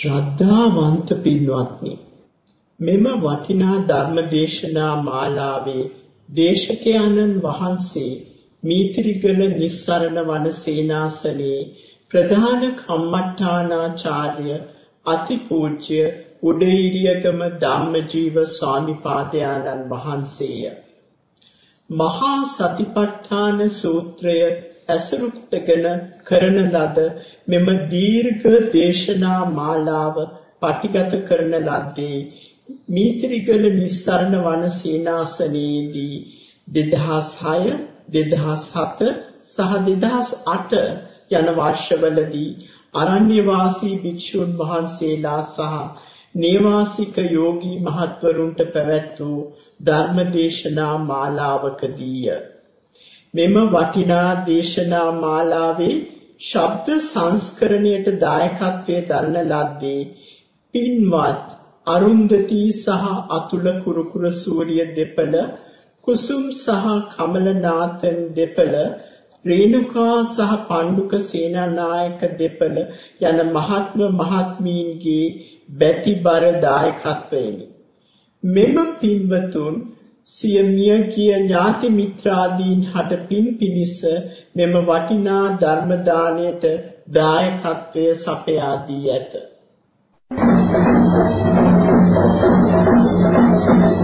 ශ්‍රද්ධාවන්ත පින්වත්නි මෙම වටිනා ධර්මදේශනා මාලාවේ දේශකයන්න් වහන්සේ මීතිරිගල නිස්සරණ වන සේනාසනයේ ප්‍රධාන කම්මඨානාචාර්ය අතිපූජ්‍ය උඩේීරියගම ධම්මජීව ස්වාමිපාදයන්න් වහන්සේය. මහා සතිපට්ඨාන සූත්‍රය ඇසුරු කොටගෙන කරන ලද මෙම දීර්ඝ දේශනා මාලාව පටිගත කරන ලද්දේ මීතිරිගල නිස්සරණ වන සීනාසනයේදී 2006 2007 සහ 2008 යන වර්ෂවලදී අරණ්‍ය වාසී භික්ෂුන් වහන්සේලා සහ නේවාසික යෝගී මහත්වරුන්ට පැවැත් වූ ධර්මදේශනා මාලාවකදීය. මෙම වටිනා දේශනා මාලාවේ ශබ්ද සංස්කරණයට දායකත්වයේ දරන ලද්දේ පින්වත් අරුන්දති සහ අතුල කුරුකුර සූර්ය දෙපළ කුසුම් සහ කමලනාතන් දෙපළ රේණුකා සහ පණ්ඩුක සේනානායක දෙපළ යන මහත්ම මහත්මීන්ගේ බැතිබර දායකත්වයෙනි මෙම පින්වතුන් සිය මියගිය ඥාති මිත්‍රාදීන් හට පින් පිනිස මෙම වටිනා ධර්ම දාණයට දායකත්වය සපයා දී ඇත. Thank you.